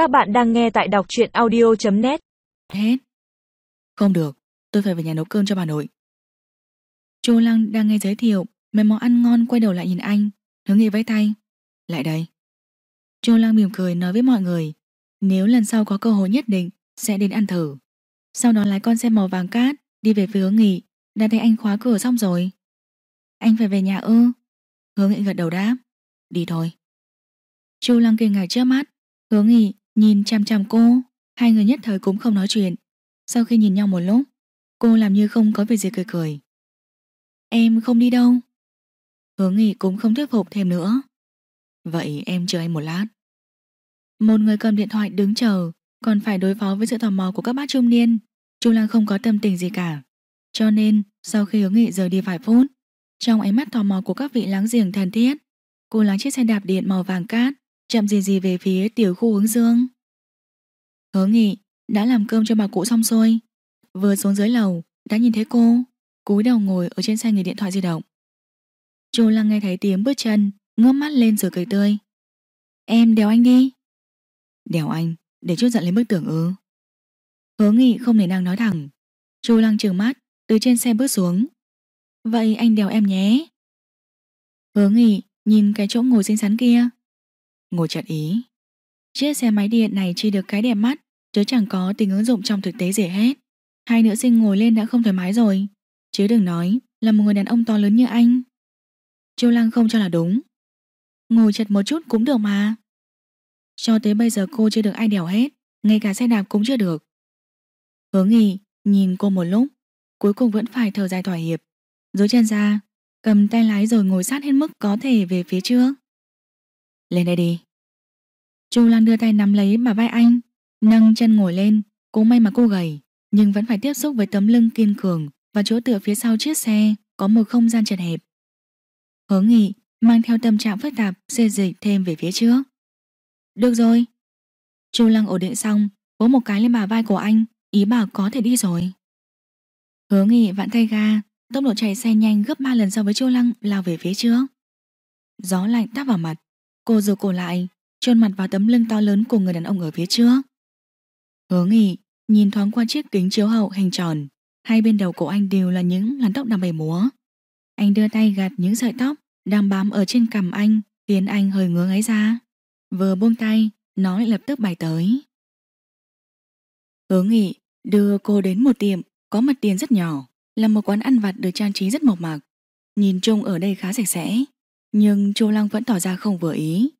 Các bạn đang nghe tại đọc truyện audio.net Hết. Không được, tôi phải về nhà nấu cơm cho bà nội. Chu Lăng đang nghe giới thiệu Mấy món ăn ngon quay đầu lại nhìn anh Hướng nghị vẫy tay. Lại đây. Chu Lăng mỉm cười nói với mọi người Nếu lần sau có cơ hội nhất định Sẽ đến ăn thử. Sau đó lái con xe màu vàng cát Đi về phía hướng nghị Đã thấy anh khóa cửa xong rồi. Anh phải về nhà ư? Hướng nghị gật đầu đáp. Đi thôi. Chu Lăng kinh ngạc trước mắt Hướng nghị nhìn chăm chăm cô, Hai người nhất thời cũng không nói chuyện. Sau khi nhìn nhau một lúc, Cô làm như không có việc gì cười cười. Em không đi đâu. Hướng nghị cũng không thuyết phục thêm nữa. Vậy em chờ anh một lát. Một người cầm điện thoại đứng chờ, Còn phải đối phó với sự tò mò của các bác trung niên. Chu Lăng không có tâm tình gì cả. Cho nên, sau khi hướng nghị rời đi vài phút, Trong ánh mắt tò mò của các vị láng giềng thân thiết, Cô láng chiếc xe đạp điện màu vàng cát Chậm gì gì về phía tiểu khu hướng dương. Hứa nghị đã làm cơm cho bà cụ xong xuôi. Vừa xuống dưới lầu, Đã nhìn thấy cô, cúi đầu ngồi ở trên xe nghỉ điện thoại di động. Chu Lăng nghe thấy tiếng bước chân, Ngước mắt lên rồi cười tươi. Em đèo anh đi. Đèo anh? Để chút giận lên bức tưởng ư? Hứa nghị không thể năng nói thẳng. Chu Lăng trừng mắt, Từ trên xe bước xuống. Vậy anh đèo em nhé. Hứa nghị nhìn cái chỗ ngồi xinh xắn kia. Ngồi chặt ý. Chiếc xe máy điện này chỉ được cái đẹp mắt, Chứ chẳng có tính ứng dụng trong thực tế gì hết. Hai nữ sinh ngồi lên đã không thoải mái rồi. Chứ đừng nói là một người đàn ông to lớn như anh. Châu Lăng không cho là đúng. Ngồi chật một chút cũng được mà. Cho tới bây giờ cô chưa được ai đèo hết, Ngay cả xe đạp cũng chưa được. Hứa nghỉ Nhìn cô một lúc, Cuối cùng vẫn phải thở dài thỏa hiệp. Dối chân ra, Cầm tay lái rồi ngồi sát hết mức có thể về phía trước. Lên đây đi. Chu Lan đưa tay nắm lấy mà vai anh, Nâng chân ngồi lên, Cũng may mà cô gầy, Nhưng vẫn phải tiếp xúc với tấm lưng kiên cường Và chỗ tựa phía sau chiếc xe Có một không gian chật hẹp. Hứa nghị mang theo tâm trạng phức tạp Xê dịch thêm về phía trước. Được rồi. Chu Lăng ổn định xong, Vỗ một cái lên bà vai của anh, Ý bảo có thể đi rồi. Hứa nghị vặn tay ga, Tốc độ chạy xe nhanh gấp 3 lần so với Chu Lăng lao về phía trước. Gió lạnh táp vào mặt Cô rụt cổ lại chôn mặt vào tấm lưng to lớn của người đàn ông ở phía trước. Hứa nghị nhìn thoáng qua chiếc kính chiếu hậu hình tròn, hai bên đầu cổ anh đều là những làn tóc đang bày múa. Anh đưa tay gạt những sợi tóc đang bám ở trên cằm anh, khiến anh hơi ngứa ngáy ra. Vừa buông tay, nó lại lập tức bài tới. Hứa nghị đưa cô đến một tiệm có mặt tiền rất nhỏ, là một quán ăn vặt được trang trí rất mộc mạc. Nhìn chung ở đây khá sạch sẽ, nhưng Chu Lăng vẫn tỏ ra không vừa ý.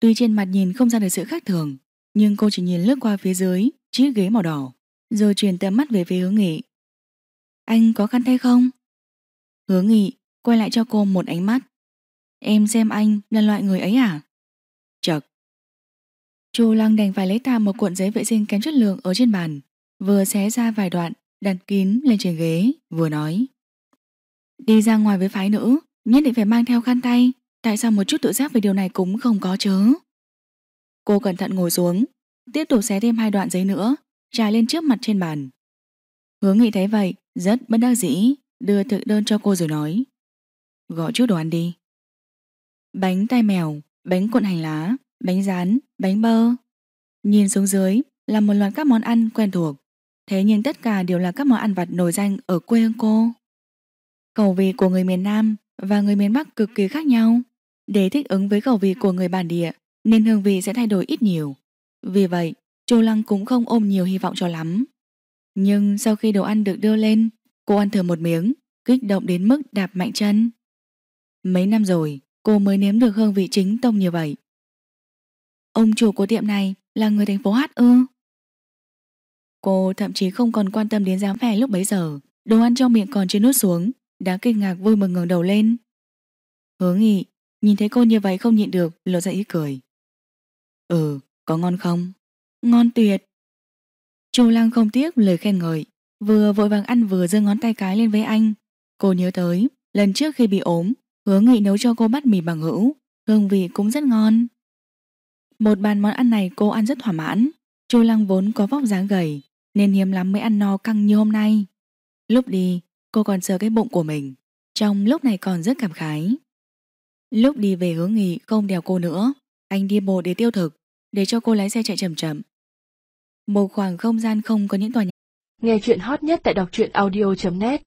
Tuy trên mặt nhìn không ra được sự khác thường, Nhưng cô chỉ nhìn lướt qua phía dưới, Chiếc ghế màu đỏ, Rồi chuyển tầm mắt về phía hướng nghị Anh có khăn tay không? Hướng nghị quay lại cho cô một ánh mắt Em xem anh là loại người ấy à? Chật Chu Lăng đành phải lấy tạm một cuộn giấy vệ sinh kém chất lượng ở trên bàn, Vừa xé ra vài đoạn, Đặt kín lên trên ghế, Vừa nói Đi ra ngoài với phái nữ Nhất định phải mang theo khăn tay. Tại sao một chút tự giác về điều này cũng không có chứ? Cô cẩn thận ngồi xuống Tiếp tục xé thêm hai đoạn giấy nữa Trải lên trước mặt trên bàn. Hướng nghị thấy vậy Rất bất đắc dĩ Đưa thực đơn cho cô rồi nói Gọi chút đồ ăn đi. Bánh tai mèo, bánh cuộn hành lá Bánh rán, bánh bơ. Nhìn xuống dưới là một loạt các món ăn quen thuộc. Thế nhưng tất cả đều là các món ăn vặt nổi danh ở quê hương cô. Khẩu vị của người miền Nam và người miền Bắc cực kỳ khác nhau để thích ứng với khẩu vị của người bản địa nên hương vị sẽ thay đổi ít nhiều. Vì vậy, Chu Lăng cũng không ôm nhiều hy vọng cho lắm. Nhưng sau khi đồ ăn được đưa lên, cô ăn thử một miếng, kích động đến mức đạp mạnh chân. Mấy năm rồi, cô mới nếm được hương vị chính tông như vậy. Ông chủ của tiệm này là người thành phố Hát ư. Cô thậm chí không còn quan tâm đến dáng vẻ lúc bấy giờ, đồ ăn trong miệng còn chưa nuốt xuống, đã kinh ngạc vui mừng ngẩng đầu lên. Hứa nghị, Nhìn thấy cô như vậy không nhịn được, lộ ra ý cười. Ừ có ngon không? Ngon tuyệt. Chu Lăng không tiếc lời khen ngợi, Vừa vội vàng ăn vừa giơ ngón tay cái lên với anh. Cô nhớ tới, Lần trước khi bị ốm, Hứa nghị nấu cho cô bát mì bằng hữu, Hương vị cũng rất ngon. Một bàn món ăn này cô ăn rất thỏa mãn. Chu Lăng vốn có vóc dáng gầy, Nên hiếm lắm mới ăn no căng như hôm nay. Lúc đi Cô còn sờ cái bụng của mình, Trong lúc này còn rất cảm khái. Lúc đi về hướng nghỉ, không đèo cô nữa, Anh đi bộ để tiêu thực, Để cho cô lái xe chạy chậm chậm. Một khoảng không gian không có những tòa nhà. Nghe chuyện hot nhất tại đọc truyện audio.net